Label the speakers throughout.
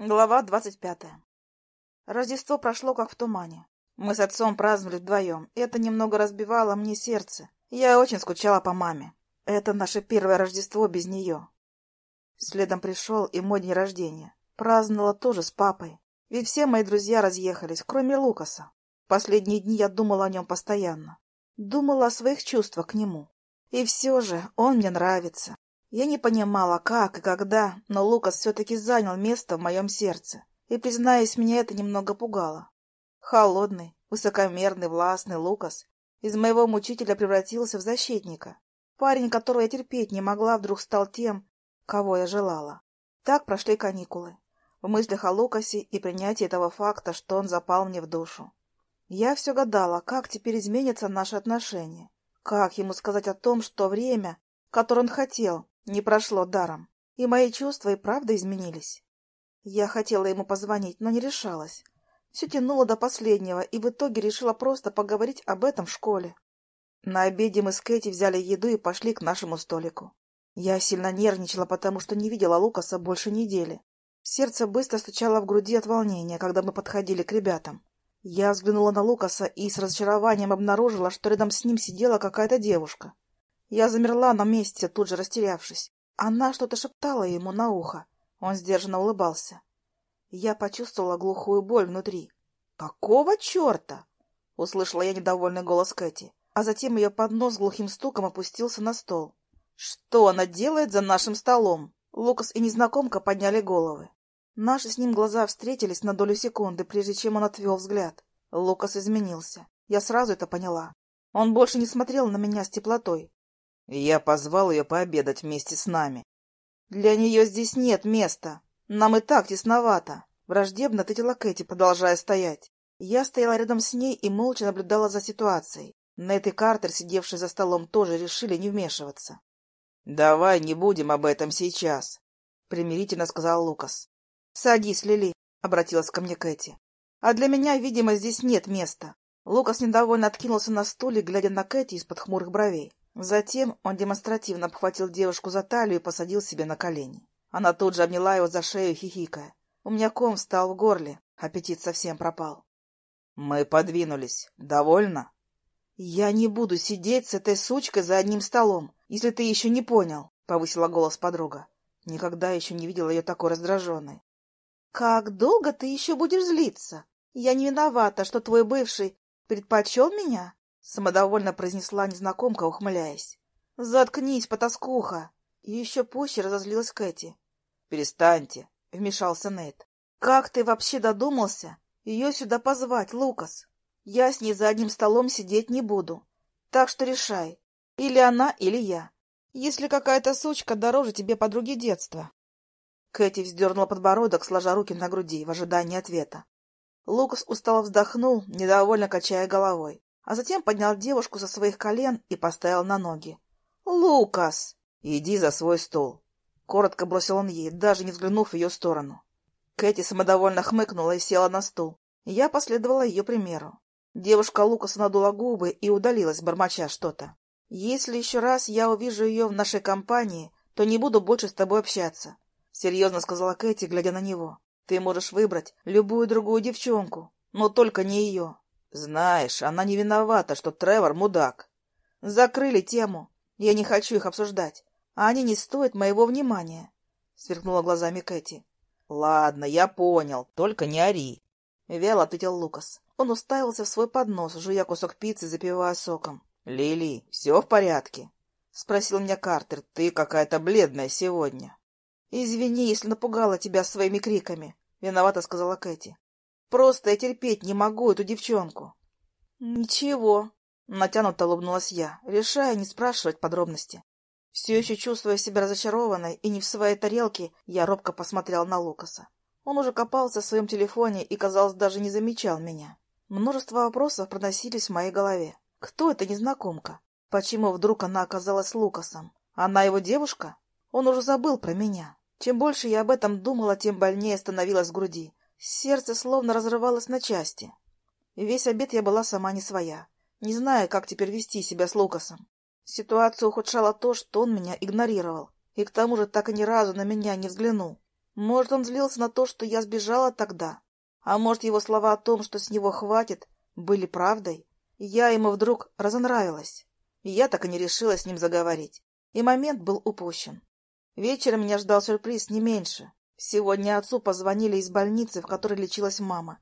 Speaker 1: Глава двадцать пятая. Рождество прошло как в тумане. Мы с отцом праздновали вдвоем, и это немного разбивало мне сердце. Я очень скучала по маме. Это наше первое Рождество без нее. Следом пришел и мой день рождения. Праздновала тоже с папой. Ведь все мои друзья разъехались, кроме Лукаса. Последние дни я думала о нем постоянно. Думала о своих чувствах к нему. И все же он мне нравится. Я не понимала, как и когда, но Лукас все-таки занял место в моем сердце. И, признаюсь, меня это немного пугало. Холодный, высокомерный, властный Лукас из моего мучителя превратился в защитника. Парень, которого я терпеть не могла, вдруг стал тем, кого я желала. Так прошли каникулы. В мыслях о Лукасе и принятии этого факта, что он запал мне в душу. Я все гадала, как теперь изменятся наши отношения. Как ему сказать о том, что время, которое он хотел, не прошло даром, и мои чувства и правда изменились. Я хотела ему позвонить, но не решалась. Все тянуло до последнего, и в итоге решила просто поговорить об этом в школе. На обеде мы с Кэти взяли еду и пошли к нашему столику. Я сильно нервничала, потому что не видела Лукаса больше недели. Сердце быстро стучало в груди от волнения, когда мы подходили к ребятам. Я взглянула на Лукаса и с разочарованием обнаружила, что рядом с ним сидела какая-то девушка. Я замерла на месте, тут же растерявшись. Она что-то шептала ему на ухо. Он сдержанно улыбался. Я почувствовала глухую боль внутри. «Какого черта?» — услышала я недовольный голос Кэти, а затем ее поднос глухим стуком опустился на стол. «Что она делает за нашим столом?» Лукас и незнакомка подняли головы. Наши с ним глаза встретились на долю секунды, прежде чем он отвел взгляд. Лукас изменился. Я сразу это поняла. Он больше не смотрел на меня с теплотой. Я позвал ее пообедать вместе с нами. Для нее здесь нет места. Нам и так тесновато. Враждебно ответила Кэти, продолжая стоять. Я стояла рядом с ней и молча наблюдала за ситуацией. Нэт и Картер, сидевшие за столом, тоже решили не вмешиваться. — Давай не будем об этом сейчас, — примирительно сказал Лукас. — Садись, Лили, — обратилась ко мне Кэти. — А для меня, видимо, здесь нет места. Лукас недовольно откинулся на стуле, глядя на Кэти из-под хмурых бровей. Затем он демонстративно обхватил девушку за талию и посадил себе на колени. Она тут же обняла его за шею, хихикая. У меня ком встал в горле, аппетит совсем пропал. «Мы подвинулись. Довольно?» «Я не буду сидеть с этой сучкой за одним столом, если ты еще не понял», — повысила голос подруга. Никогда еще не видела ее такой раздраженной. «Как долго ты еще будешь злиться? Я не виновата, что твой бывший предпочел меня?» Самодовольно произнесла незнакомка, ухмыляясь. «Заткнись, потаскуха!» И еще пуще разозлилась Кэти. «Перестаньте!» — вмешался Нейт. «Как ты вообще додумался ее сюда позвать, Лукас? Я с ней за одним столом сидеть не буду. Так что решай, или она, или я. Если какая-то сучка дороже тебе подруги детства». Кэти вздернула подбородок, сложа руки на груди в ожидании ответа. Лукас устало вздохнул, недовольно качая головой а затем поднял девушку со своих колен и поставил на ноги. «Лукас!» «Иди за свой стол!» Коротко бросил он ей, даже не взглянув в ее сторону. Кэти самодовольно хмыкнула и села на стул. Я последовала ее примеру. Девушка Лукаса надула губы и удалилась, бормоча что-то. «Если еще раз я увижу ее в нашей компании, то не буду больше с тобой общаться», — серьезно сказала Кэти, глядя на него. «Ты можешь выбрать любую другую девчонку, но только не ее. Знаешь, она не виновата, что Тревор мудак. Закрыли тему. Я не хочу их обсуждать. А они не стоят моего внимания. Сверкнула глазами Кэти. Ладно, я понял. Только не ори. Вяло ответил Лукас. Он уставился в свой поднос, жуя кусок пиццы, запивая соком. «Лили, все в порядке?» — спросил меня Картер. «Ты какая-то бледная сегодня». «Извини, если напугала тебя своими криками», — виновата сказала Кэти. Просто я терпеть не могу эту девчонку. — Ничего, — натянуто улыбнулась я, решая не спрашивать подробности. Все еще чувствуя себя разочарованной и не в своей тарелке, я робко посмотрел на Лукаса. Он уже копался в своем телефоне и, казалось, даже не замечал меня. Множество вопросов проносились в моей голове. Кто эта незнакомка? Почему вдруг она оказалась Лукасом? Она его девушка? Он уже забыл про меня. Чем больше я об этом думала, тем больнее становилось в груди. Сердце словно разрывалось на части. Весь обед я была сама не своя, не зная, как теперь вести себя с Лукасом. Ситуацию ухудшало то, что он меня игнорировал, и к тому же так и ни разу на меня не взглянул. Может, он злился на то, что я сбежала тогда? А может, его слова о том, что с него хватит, были правдой? Я ему вдруг разонравилась. Я так и не решила с ним заговорить. И момент был упущен. Вечером меня ждал сюрприз не меньше. Сегодня отцу позвонили из больницы, в которой лечилась мама.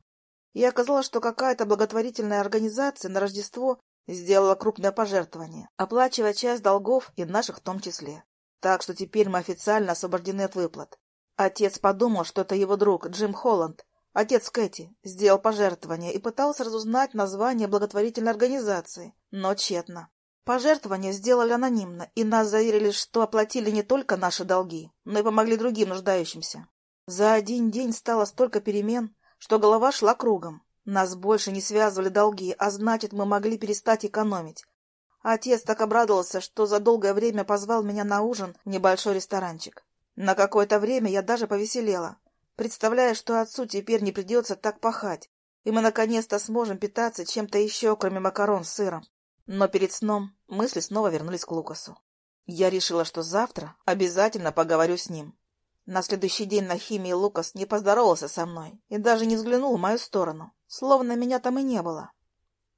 Speaker 1: И оказалось, что какая-то благотворительная организация на Рождество сделала крупное пожертвование, оплачивая часть долгов и наших в том числе. Так что теперь мы официально освобождены от выплат. Отец подумал, что это его друг Джим Холланд, отец Кэти, сделал пожертвование и пытался разузнать название благотворительной организации, но тщетно. Пожертвование сделали анонимно, и нас заверили, что оплатили не только наши долги, но и помогли другим нуждающимся. За один день стало столько перемен, что голова шла кругом. Нас больше не связывали долги, а значит, мы могли перестать экономить. Отец так обрадовался, что за долгое время позвал меня на ужин в небольшой ресторанчик. На какое-то время я даже повеселела, представляя, что отцу теперь не придется так пахать, и мы наконец-то сможем питаться чем-то еще, кроме макарон с сыром. Но перед сном мысли снова вернулись к Лукасу. Я решила, что завтра обязательно поговорю с ним. На следующий день на химии Лукас не поздоровался со мной и даже не взглянул в мою сторону словно меня там и не было.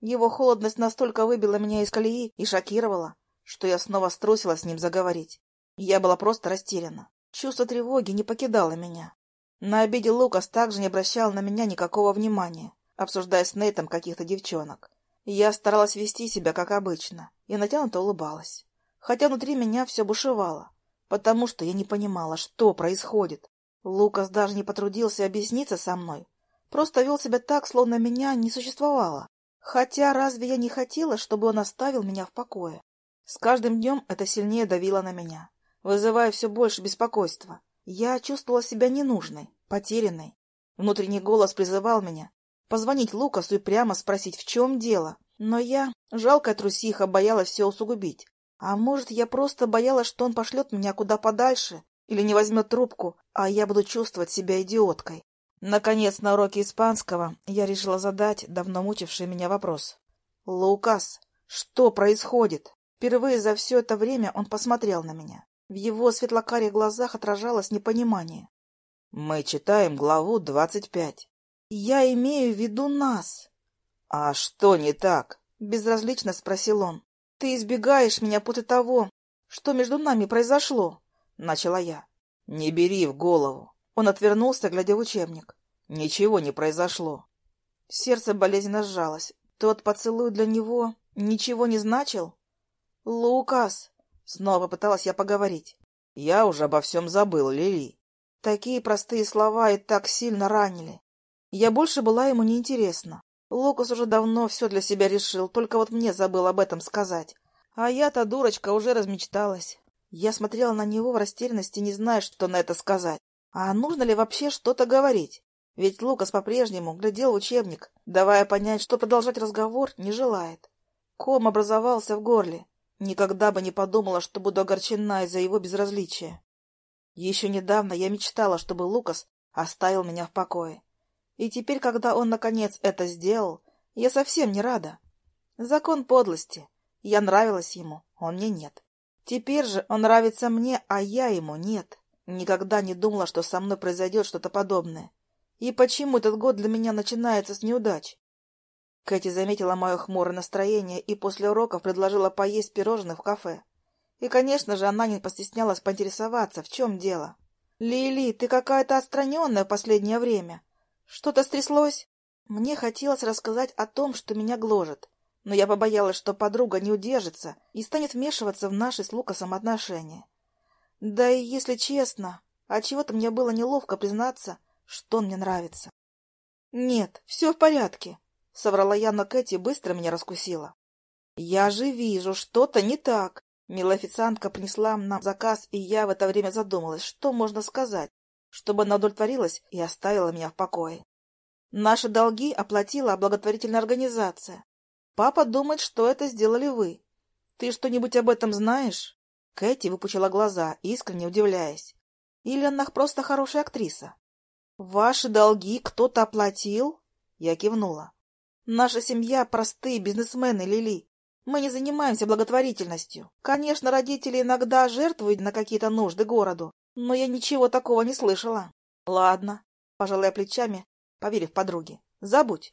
Speaker 1: Его холодность настолько выбила меня из колеи и шокировала, что я снова струсила с ним заговорить. Я была просто растеряна. Чувство тревоги не покидало меня. На обеде Лукас также не обращал на меня никакого внимания, обсуждая с Нейтом каких-то девчонок. Я старалась вести себя, как обычно, и натянуто улыбалась. Хотя внутри меня все бушевало, потому что я не понимала, что происходит. Лукас даже не потрудился объясниться со мной, Просто вел себя так, словно меня не существовало. Хотя разве я не хотела, чтобы он оставил меня в покое? С каждым днем это сильнее давило на меня, вызывая все больше беспокойства. Я чувствовала себя ненужной, потерянной. Внутренний голос призывал меня позвонить Лукасу и прямо спросить, в чем дело. Но я, жалкая трусиха, боялась все усугубить. А может, я просто боялась, что он пошлет меня куда подальше или не возьмет трубку, а я буду чувствовать себя идиоткой. Наконец, на уроке испанского я решила задать давно мучивший меня вопрос. «Лукас, что происходит?» Впервые за все это время он посмотрел на меня. В его светлокарих глазах отражалось непонимание. «Мы читаем главу двадцать пять». «Я имею в виду нас». «А что не так?» — безразлично спросил он. «Ты избегаешь меня после того, что между нами произошло», — начала я. «Не бери в голову. Он отвернулся, глядя в учебник. Ничего не произошло. Сердце болезненно сжалось. Тот поцелуй для него ничего не значил? «Лукас!» — снова попыталась я поговорить. «Я уже обо всем забыл, Лили». Такие простые слова и так сильно ранили. Я больше была ему неинтересна. Лукас уже давно все для себя решил, только вот мне забыл об этом сказать. А я-то, дурочка, уже размечталась. Я смотрела на него в растерянности, не зная, что на это сказать. А нужно ли вообще что-то говорить? Ведь Лукас по-прежнему глядел в учебник, давая понять, что продолжать разговор не желает. Ком образовался в горле. Никогда бы не подумала, что буду огорчена из-за его безразличия. Еще недавно я мечтала, чтобы Лукас оставил меня в покое. И теперь, когда он, наконец, это сделал, я совсем не рада. Закон подлости. Я нравилась ему, он мне нет. Теперь же он нравится мне, а я ему нет. Никогда не думала, что со мной произойдет что-то подобное. И почему этот год для меня начинается с неудач? Кэти заметила мое хмурое настроение и после уроков предложила поесть пирожных в кафе. И, конечно же, она не постеснялась поинтересоваться, в чем дело. «Лили, ты какая-то отстраненная в последнее время. Что-то стряслось?» Мне хотелось рассказать о том, что меня гложет, но я побоялась, что подруга не удержится и станет вмешиваться в наши с Лукасом отношения. Да и, если честно, от чего то мне было неловко признаться, что он мне нравится. — Нет, все в порядке, — соврала я, но Кэти быстро меня раскусила. — Я же вижу, что-то не так. Милая официантка принесла нам заказ, и я в это время задумалась, что можно сказать, чтобы она удовлетворилась и оставила меня в покое. Наши долги оплатила благотворительная организация. Папа думает, что это сделали вы. Ты что-нибудь об этом знаешь? Кэти выпучила глаза, искренне удивляясь. Или она просто хорошая актриса? «Ваши долги кто-то оплатил?» Я кивнула. «Наша семья — простые бизнесмены, Лили. Мы не занимаемся благотворительностью. Конечно, родители иногда жертвуют на какие-то нужды городу, но я ничего такого не слышала». Ладно, пожалуй, плечами, поверив подруге. Забудь.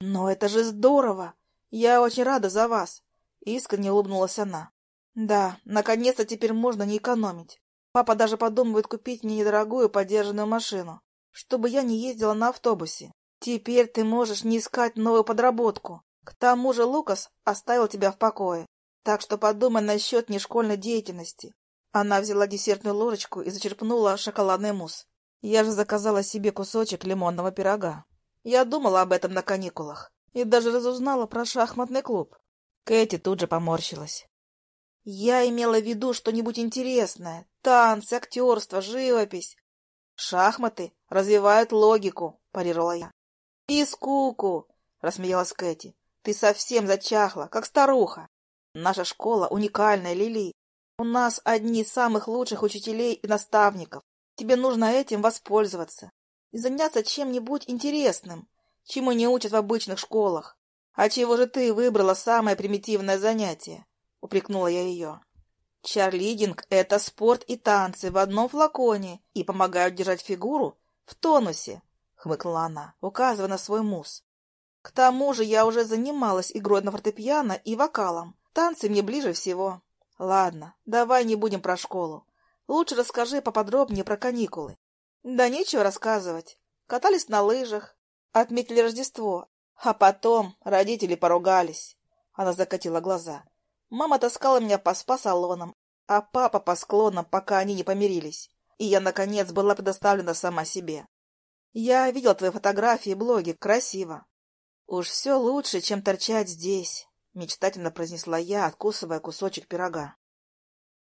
Speaker 1: Но это же здорово! Я очень рада за вас. Искренне улыбнулась она. Да, наконец-то теперь можно не экономить. Папа даже подумывает купить мне недорогую подержанную машину, чтобы я не ездила на автобусе. Теперь ты можешь не искать новую подработку. К тому же Лукас оставил тебя в покое. Так что подумай насчет нешкольной деятельности. Она взяла десертную ложечку и зачерпнула шоколадный мусс. Я же заказала себе кусочек лимонного пирога. Я думала об этом на каникулах и даже разузнала про шахматный клуб. Кэти тут же поморщилась. Я имела в виду что-нибудь интересное. Танцы, актерство, живопись. Шахматы развивают логику, парировала я. И скуку, рассмеялась Кэти. Ты совсем зачахла, как старуха. Наша школа уникальная, Лили. У нас одни из самых лучших учителей и наставников. Тебе нужно этим воспользоваться и заняться чем-нибудь интересным, чему не учат в обычных школах. А чего же ты выбрала самое примитивное занятие? упрекнула я ее. Чарлидинг — это спорт и танцы в одном флаконе и помогают держать фигуру в тонусе, — хмыкнула она, указывая на свой мусс. К тому же я уже занималась игрой на фортепиано и вокалом. Танцы мне ближе всего. Ладно, давай не будем про школу. Лучше расскажи поподробнее про каникулы. Да нечего рассказывать. Катались на лыжах, отметили Рождество, а потом родители поругались. Она закатила глаза. Мама таскала меня по спа-салонам, а папа по склонам, пока они не помирились. И я, наконец, была предоставлена сама себе. Я видела твои фотографии и блоги. Красиво. Уж все лучше, чем торчать здесь, — мечтательно произнесла я, откусывая кусочек пирога.